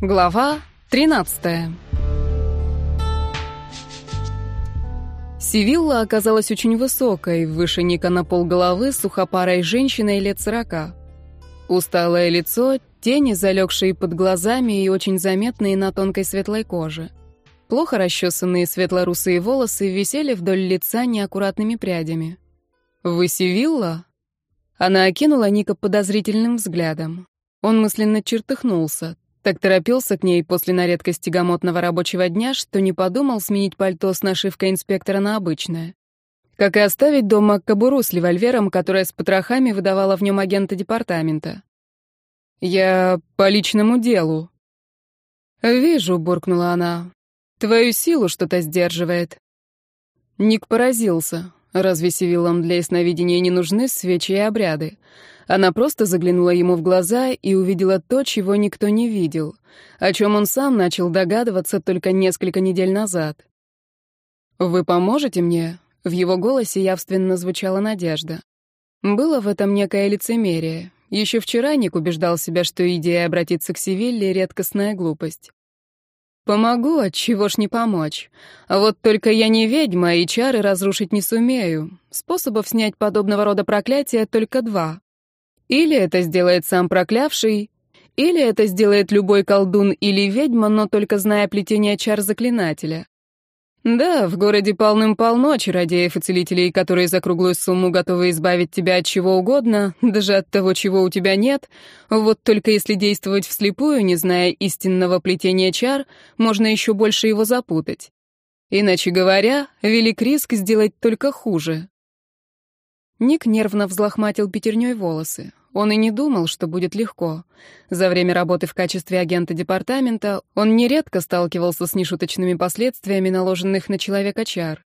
Глава 13 Сивилла оказалась очень высокой, выше Ника на полголовы, сухопарой женщиной лет сорока. Усталое лицо, тени, залегшие под глазами и очень заметные на тонкой светлой коже. Плохо расчесанные светлорусые волосы висели вдоль лица неаккуратными прядями. «Вы Сивилла?» Она окинула Ника подозрительным взглядом. Он мысленно чертыхнулся. Так торопился к ней после на редкость тягомотного рабочего дня, что не подумал сменить пальто с нашивкой инспектора на обычное. Как и оставить дома кобуру с револьвером, которая с потрохами выдавала в нем агента департамента. «Я по личному делу». «Вижу», — буркнула она. «Твою силу что-то сдерживает». Ник поразился. Разве сивиллам для ясновидения не нужны свечи и обряды? Она просто заглянула ему в глаза и увидела то, чего никто не видел, о чем он сам начал догадываться только несколько недель назад. «Вы поможете мне?» В его голосе явственно звучала надежда. Было в этом некое лицемерие. Еще вчера Ник убеждал себя, что идея обратиться к Севилле — редкостная глупость. Помогу, от чего ж не помочь. А вот только я не ведьма, и чары разрушить не сумею. Способов снять подобного рода проклятия только два. Или это сделает сам проклявший, или это сделает любой колдун или ведьма, но только зная плетение чар заклинателя. Да, в городе полным-полно чародеев и целителей, которые за круглую сумму готовы избавить тебя от чего угодно, даже от того, чего у тебя нет. Вот только если действовать вслепую, не зная истинного плетения чар, можно еще больше его запутать. Иначе говоря, велик риск сделать только хуже. Ник нервно взлохматил пятерней волосы. Он и не думал, что будет легко. За время работы в качестве агента департамента он нередко сталкивался с нешуточными последствиями наложенных на человека чар.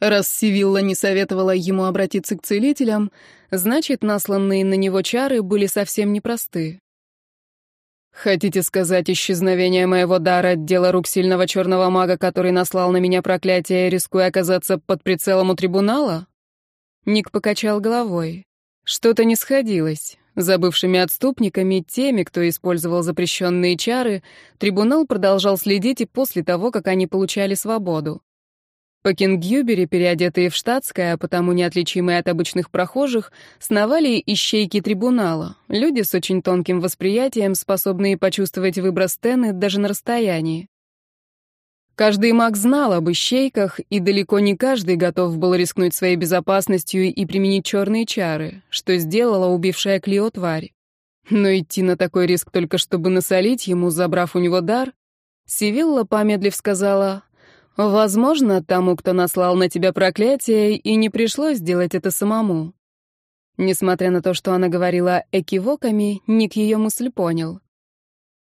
Раз Сивилла не советовала ему обратиться к целителям, значит, насланные на него чары были совсем непросты. «Хотите сказать, исчезновение моего дара — дело рук сильного черного мага, который наслал на меня проклятие, рискуя оказаться под прицелом у трибунала?» Ник покачал головой. Что-то не сходилось. За бывшими отступниками, теми, кто использовал запрещенные чары, трибунал продолжал следить и после того, как они получали свободу. По Кингюбере, переодетые в штатское, а потому неотличимые от обычных прохожих, сновали ищейки трибунала, люди с очень тонким восприятием, способные почувствовать выброс Тены даже на расстоянии. Каждый маг знал об ищейках, и далеко не каждый готов был рискнуть своей безопасностью и применить черные чары, что сделала убившая Клио тварь. Но идти на такой риск только чтобы насолить ему, забрав у него дар, Сивилла, помедлив, сказала, «Возможно, тому, кто наслал на тебя проклятие, и не пришлось делать это самому». Несмотря на то, что она говорила экивоками, Ник ее мысль понял.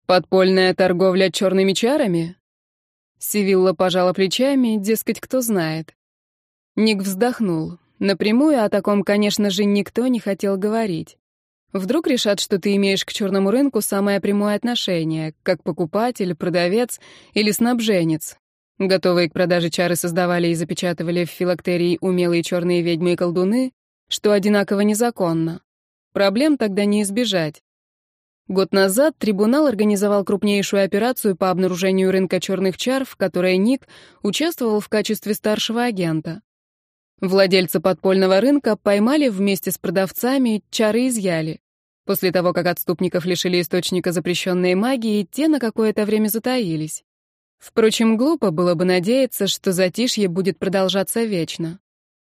«Подпольная торговля черными чарами?» Сивилла пожала плечами, дескать, кто знает. Ник вздохнул. Напрямую о таком, конечно же, никто не хотел говорить. Вдруг решат, что ты имеешь к черному рынку самое прямое отношение, как покупатель, продавец или снабженец. Готовые к продаже чары создавали и запечатывали в филактерии умелые черные ведьмы и колдуны, что одинаково незаконно. Проблем тогда не избежать. Год назад трибунал организовал крупнейшую операцию по обнаружению рынка черных чар, в которой Ник участвовал в качестве старшего агента. Владельца подпольного рынка поймали вместе с продавцами, чары изъяли. После того, как отступников лишили источника запрещенной магии, те на какое-то время затаились. Впрочем, глупо было бы надеяться, что затишье будет продолжаться вечно.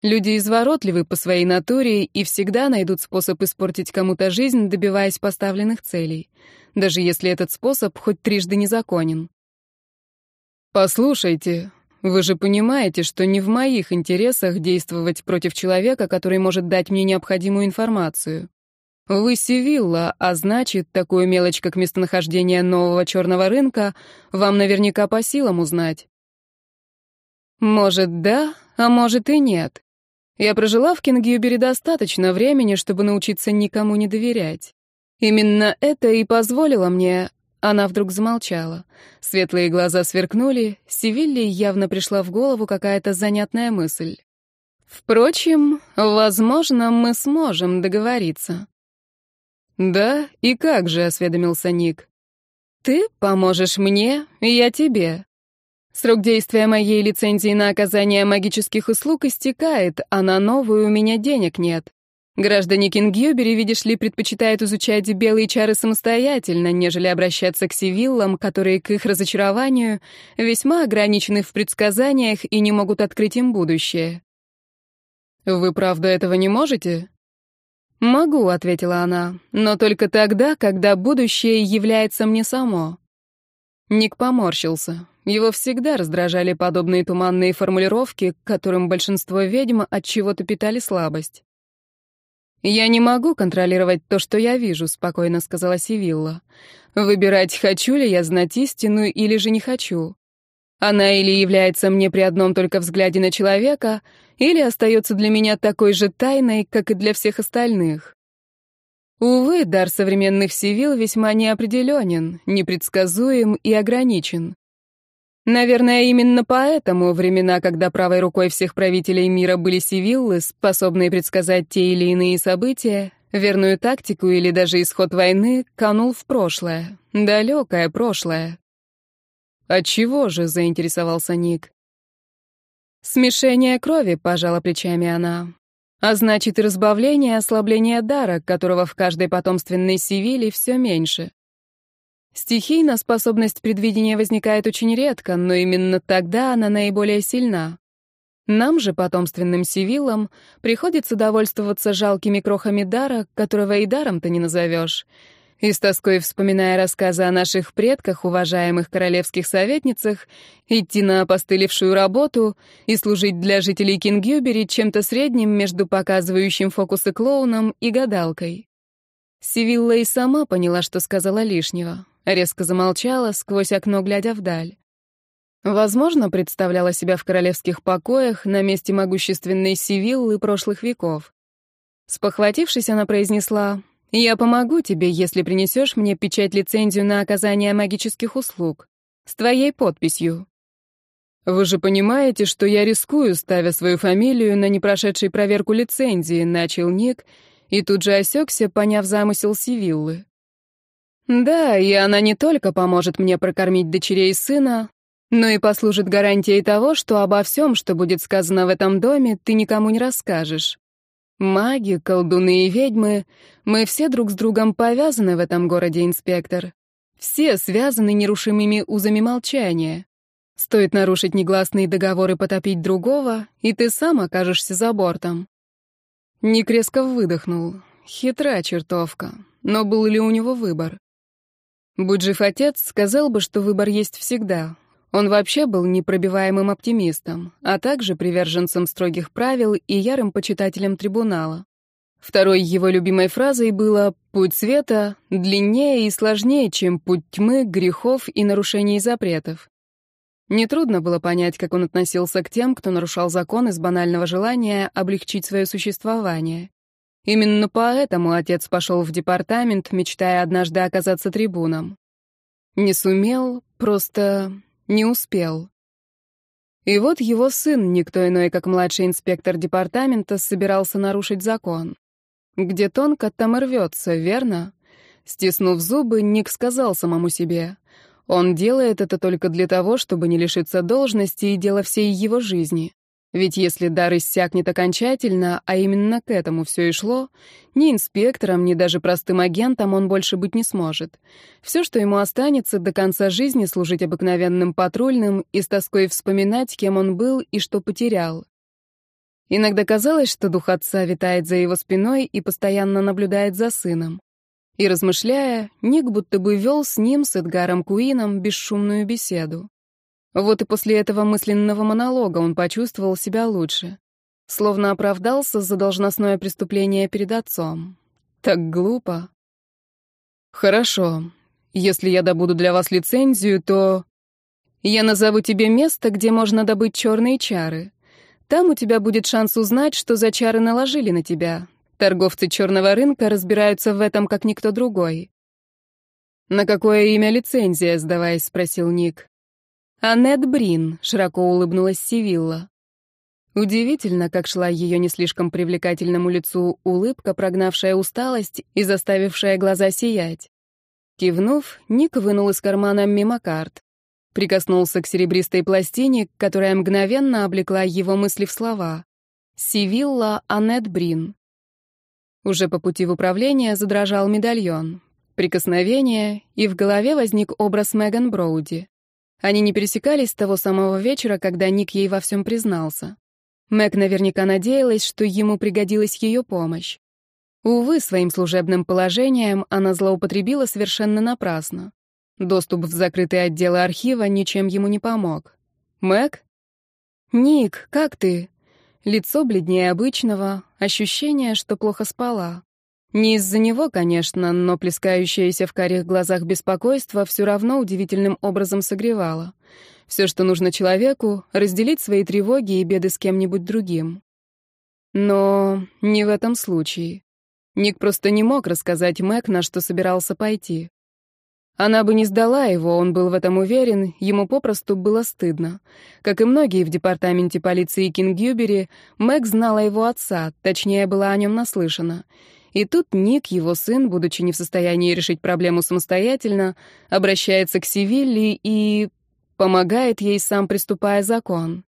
Люди изворотливы по своей натуре и всегда найдут способ испортить кому-то жизнь, добиваясь поставленных целей, даже если этот способ хоть трижды незаконен. «Послушайте, вы же понимаете, что не в моих интересах действовать против человека, который может дать мне необходимую информацию. Вы Сивилла, а значит, такую мелочь, как местонахождение нового черного рынка, вам наверняка по силам узнать». «Может, да, а может и нет. Я прожила в Кингюбере достаточно времени, чтобы научиться никому не доверять. Именно это и позволило мне... Она вдруг замолчала. Светлые глаза сверкнули, Севилле явно пришла в голову какая-то занятная мысль. Впрочем, возможно, мы сможем договориться. «Да, и как же», — осведомился Ник. Ты поможешь мне, и я тебе. Срок действия моей лицензии на оказание магических услуг истекает, а на новую у меня денег нет. Граждане Кингюбери, видишь ли, предпочитают изучать белые чары самостоятельно, нежели обращаться к сивиллам, которые, к их разочарованию, весьма ограничены в предсказаниях и не могут открыть им будущее. «Вы правда этого не можете?» «Могу», — ответила она, — «но только тогда, когда будущее является мне само». Ник поморщился. Его всегда раздражали подобные туманные формулировки, к которым большинство ведьм от чего-то питали слабость. «Я не могу контролировать то, что я вижу», — спокойно сказала Сивилла. «Выбирать, хочу ли я знать истину или же не хочу. Она или является мне при одном только взгляде на человека, или остается для меня такой же тайной, как и для всех остальных. Увы, дар современных Сивил весьма неопределенен, непредсказуем и ограничен. Наверное, именно поэтому времена, когда правой рукой всех правителей мира были сивиллы, способные предсказать те или иные события, верную тактику или даже исход войны, канул в прошлое, далекое прошлое. «Отчего же?» — заинтересовался Ник. «Смешение крови», — пожала плечами она. «А значит, и разбавление, ослабление дара, которого в каждой потомственной сивиле все меньше. Стихийно способность предвидения возникает очень редко, но именно тогда она наиболее сильна. Нам же, потомственным сивилам, приходится довольствоваться жалкими крохами дара, которого и даром-то не назовешь. И с тоской вспоминая рассказы о наших предках, уважаемых королевских советницах, идти на опостылевшую работу и служить для жителей Кингюбери чем-то средним между показывающим фокусы клоуном и гадалкой. Сивилла и сама поняла, что сказала лишнего. Резко замолчала, сквозь окно глядя вдаль. Возможно, представляла себя в королевских покоях на месте могущественной Сивиллы прошлых веков. Спохватившись, она произнесла, «Я помогу тебе, если принесешь мне печать-лицензию на оказание магических услуг. С твоей подписью». «Вы же понимаете, что я рискую, ставя свою фамилию на непрошедшей проверку лицензии», — начал Ник, и тут же осекся, поняв замысел Сивиллы. Да, и она не только поможет мне прокормить дочерей и сына, но и послужит гарантией того, что обо всем, что будет сказано в этом доме, ты никому не расскажешь. Маги, колдуны и ведьмы, мы все друг с другом повязаны в этом городе, инспектор. Все связаны нерушимыми узами молчания. Стоит нарушить негласные договоры потопить другого, и ты сам окажешься за бортом. Ник резко выдохнул. Хитра чертовка. Но был ли у него выбор? Будь жив отец, сказал бы, что выбор есть всегда. Он вообще был непробиваемым оптимистом, а также приверженцем строгих правил и ярым почитателем трибунала. Второй его любимой фразой было «Путь света длиннее и сложнее, чем путь тьмы, грехов и нарушений запретов». Нетрудно было понять, как он относился к тем, кто нарушал закон из банального желания облегчить свое существование. Именно поэтому отец пошел в департамент, мечтая однажды оказаться трибуном. Не сумел, просто не успел. И вот его сын, никто иной, как младший инспектор департамента, собирался нарушить закон. Где тонко, там и рвется, верно? Стиснув зубы, Ник сказал самому себе. Он делает это только для того, чтобы не лишиться должности и дела всей его жизни. Ведь если дар иссякнет окончательно, а именно к этому все и шло, ни инспектором, ни даже простым агентом он больше быть не сможет. Все, что ему останется, до конца жизни служить обыкновенным патрульным и с тоской вспоминать, кем он был и что потерял. Иногда казалось, что дух отца витает за его спиной и постоянно наблюдает за сыном. И размышляя, Ник будто бы вел с ним, с Эдгаром Куином, бесшумную беседу. Вот и после этого мысленного монолога он почувствовал себя лучше. Словно оправдался за должностное преступление перед отцом. Так глупо. Хорошо. Если я добуду для вас лицензию, то... Я назову тебе место, где можно добыть черные чары. Там у тебя будет шанс узнать, что за чары наложили на тебя. Торговцы черного рынка разбираются в этом, как никто другой. «На какое имя лицензия?» — сдаваясь, спросил Ник. «Аннет Брин», — широко улыбнулась Сивилла. Удивительно, как шла ее не слишком привлекательному лицу улыбка, прогнавшая усталость и заставившая глаза сиять. Кивнув, Ник вынул из кармана мимокарт. Прикоснулся к серебристой пластине, которая мгновенно облекла его мысли в слова. «Сивилла Аннет Брин». Уже по пути в управление задрожал медальон. Прикосновение, и в голове возник образ Меган Броуди. Они не пересекались с того самого вечера, когда Ник ей во всем признался. Мэг наверняка надеялась, что ему пригодилась ее помощь. Увы, своим служебным положением она злоупотребила совершенно напрасно. Доступ в закрытые отделы архива ничем ему не помог. «Мэг?» «Ник, как ты?» Лицо бледнее обычного, ощущение, что плохо спала. Не из-за него, конечно, но плескающееся в карих глазах беспокойство все равно удивительным образом согревало. Все, что нужно человеку, разделить свои тревоги и беды с кем-нибудь другим. Но не в этом случае. Ник просто не мог рассказать Мэг, на что собирался пойти. Она бы не сдала его, он был в этом уверен, ему попросту было стыдно. Как и многие в департаменте полиции Кингюбери, Мэг знала его отца, точнее, была о нем наслышана. И тут Ник, его сын, будучи не в состоянии решить проблему самостоятельно, обращается к Севилли и помогает ей сам приступая закон.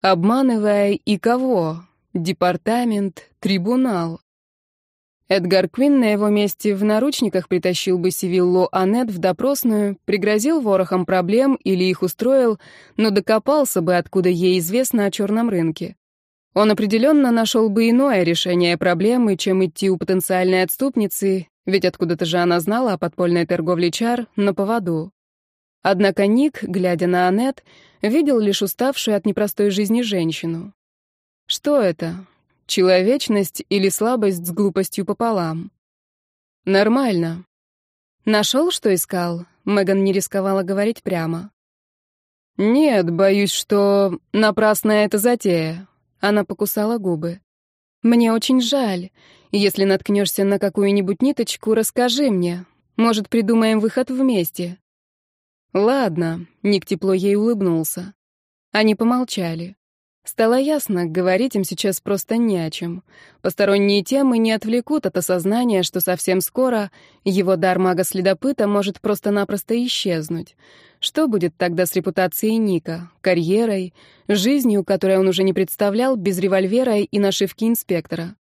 Обманывая и кого? Департамент, трибунал. Эдгар Квин на его месте в наручниках притащил бы Сивиллу Аннет в допросную, пригрозил ворохом проблем или их устроил, но докопался бы, откуда ей известно о черном рынке. Он определенно нашел бы иное решение проблемы, чем идти у потенциальной отступницы, ведь откуда-то же она знала о подпольной торговле чар на поводу. Однако Ник, глядя на Аннет, видел лишь уставшую от непростой жизни женщину. Что это? Человечность или слабость с глупостью пополам. Нормально. Нашел, что искал? Меган не рисковала говорить прямо. Нет, боюсь, что напрасная эта затея. Она покусала губы. Мне очень жаль. Если наткнешься на какую-нибудь ниточку, расскажи мне. Может, придумаем выход вместе. Ладно, Ник тепло ей улыбнулся. Они помолчали. Стало ясно, говорить им сейчас просто не о чем. Посторонние темы не отвлекут от осознания, что совсем скоро его дар мага-следопыта может просто-напросто исчезнуть. Что будет тогда с репутацией Ника, карьерой, жизнью, которой он уже не представлял, без револьвера и нашивки инспектора?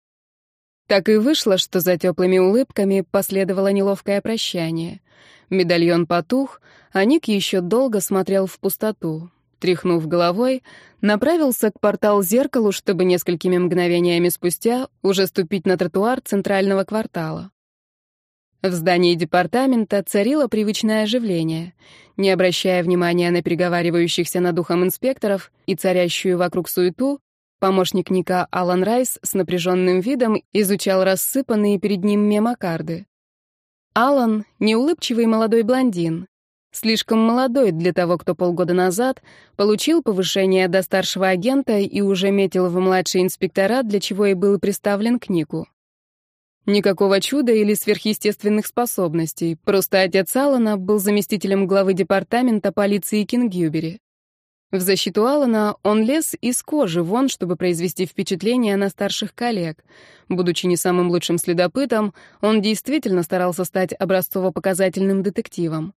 Так и вышло, что за теплыми улыбками последовало неловкое прощание. Медальон потух, а Ник еще долго смотрел в пустоту, тряхнув головой, направился к портал-зеркалу, чтобы несколькими мгновениями спустя уже ступить на тротуар центрального квартала. В здании департамента царило привычное оживление. Не обращая внимания на переговаривающихся над ухом инспекторов и царящую вокруг суету, помощник Ника Алан Райс с напряженным видом изучал рассыпанные перед ним мемокарды. Алан — неулыбчивый молодой блондин, Слишком молодой для того, кто полгода назад получил повышение до старшего агента и уже метил в младший инспектора, для чего и был представлен к Нику. Никакого чуда или сверхъестественных способностей, просто отец Алана был заместителем главы департамента полиции Кингюбери. В защиту Алана он лез из кожи вон, чтобы произвести впечатление на старших коллег. Будучи не самым лучшим следопытом, он действительно старался стать образцово-показательным детективом.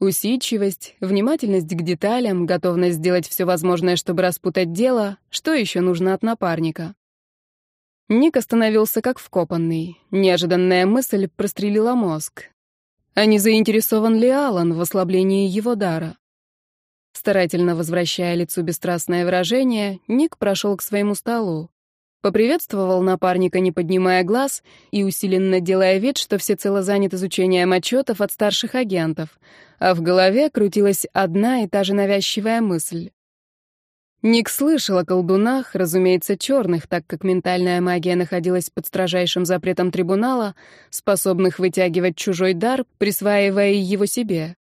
Усидчивость, внимательность к деталям, готовность сделать все возможное, чтобы распутать дело, что еще нужно от напарника. Ник остановился как вкопанный. Неожиданная мысль прострелила мозг. А не заинтересован ли Алан в ослаблении его дара? Старательно возвращая лицу бесстрастное выражение, Ник прошел к своему столу. Поприветствовал напарника, не поднимая глаз, и усиленно делая вид, что всецело занят изучением отчетов от старших агентов, а в голове крутилась одна и та же навязчивая мысль. Ник слышал о колдунах, разумеется, черных, так как ментальная магия находилась под строжайшим запретом трибунала, способных вытягивать чужой дар, присваивая его себе.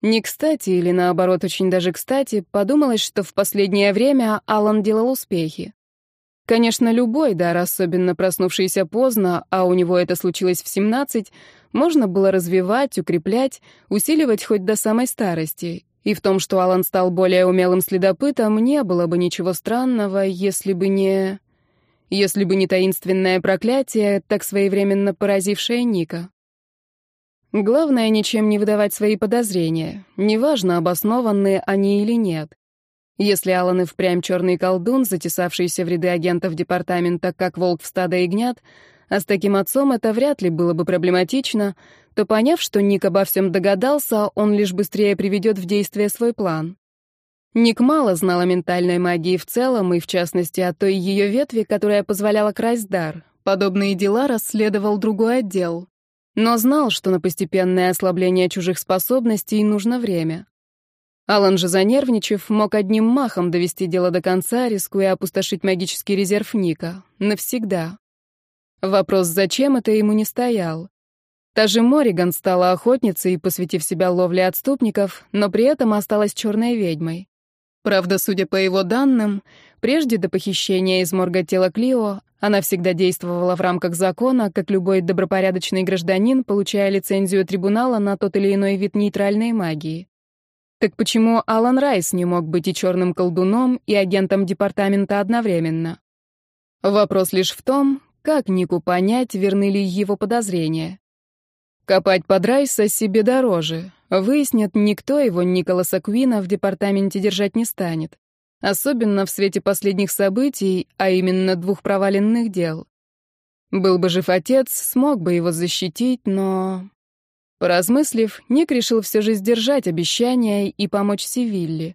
Не кстати, или наоборот, очень даже кстати, подумалось, что в последнее время Алан делал успехи. Конечно, любой дар, особенно проснувшийся поздно, а у него это случилось в 17, можно было развивать, укреплять, усиливать хоть до самой старости. И в том, что Алан стал более умелым следопытом, не было бы ничего странного, если бы не... Если бы не таинственное проклятие, так своевременно поразившее Ника. Главное, ничем не выдавать свои подозрения, неважно, обоснованные они или нет. Если Алан и впрямь черный колдун, затесавшийся в ряды агентов департамента, как волк в стадо ягнят, а с таким отцом это вряд ли было бы проблематично, то, поняв, что Ник обо всем догадался, он лишь быстрее приведет в действие свой план. Ник мало знал о ментальной магии в целом, и в частности о той ее ветви, которая позволяла красть дар. Подобные дела расследовал другой отдел. Но знал, что на постепенное ослабление чужих способностей нужно время. Алан же, занервничав, мог одним махом довести дело до конца, рискуя опустошить магический резерв Ника. Навсегда. Вопрос, зачем это ему не стоял. Та же Мориган стала охотницей, посвятив себя ловле отступников, но при этом осталась черной ведьмой. Правда, судя по его данным, прежде до похищения из морга тела Клио, она всегда действовала в рамках закона, как любой добропорядочный гражданин, получая лицензию трибунала на тот или иной вид нейтральной магии. Так почему Алан Райс не мог быть и черным колдуном, и агентом департамента одновременно? Вопрос лишь в том, как Нику понять, верны ли его подозрения. Копать под Райса себе дороже. Выяснят, никто его, Николаса Куина, в департаменте держать не станет. Особенно в свете последних событий, а именно двух проваленных дел. Был бы жив отец, смог бы его защитить, но... Поразмыслив, Ник решил все же сдержать обещание и помочь Севилле.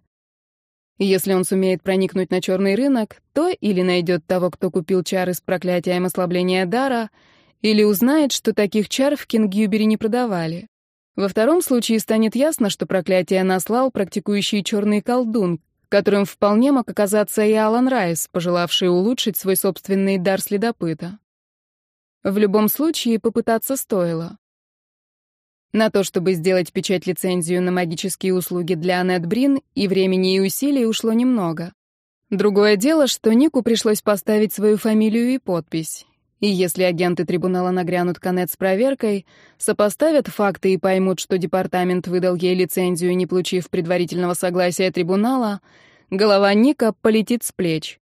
Если он сумеет проникнуть на черный рынок, то или найдет того, кто купил чары с проклятием ослабления дара, или узнает, что таких чар в Кингюбере не продавали. Во втором случае станет ясно, что проклятие наслал практикующий черный колдун, которым вполне мог оказаться и Алан Райс, пожелавший улучшить свой собственный дар следопыта. В любом случае попытаться стоило. На то, чтобы сделать печать-лицензию на магические услуги для Аннет Брин, и времени и усилий ушло немного. Другое дело, что Нику пришлось поставить свою фамилию и подпись. И если агенты трибунала нагрянут конец с проверкой, сопоставят факты и поймут, что департамент выдал ей лицензию, не получив предварительного согласия трибунала, голова Ника полетит с плеч.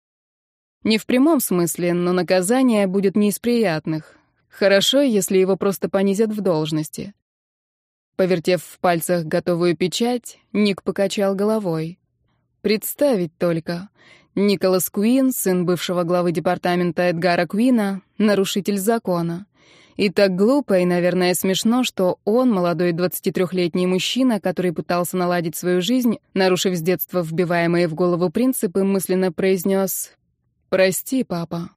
Не в прямом смысле, но наказание будет не из приятных. Хорошо, если его просто понизят в должности. Повертев в пальцах готовую печать, Ник покачал головой. Представить только. Николас Куин, сын бывшего главы департамента Эдгара Куина, нарушитель закона. И так глупо и, наверное, смешно, что он, молодой 23-летний мужчина, который пытался наладить свою жизнь, нарушив с детства вбиваемые в голову принципы, мысленно произнес «Прости, папа».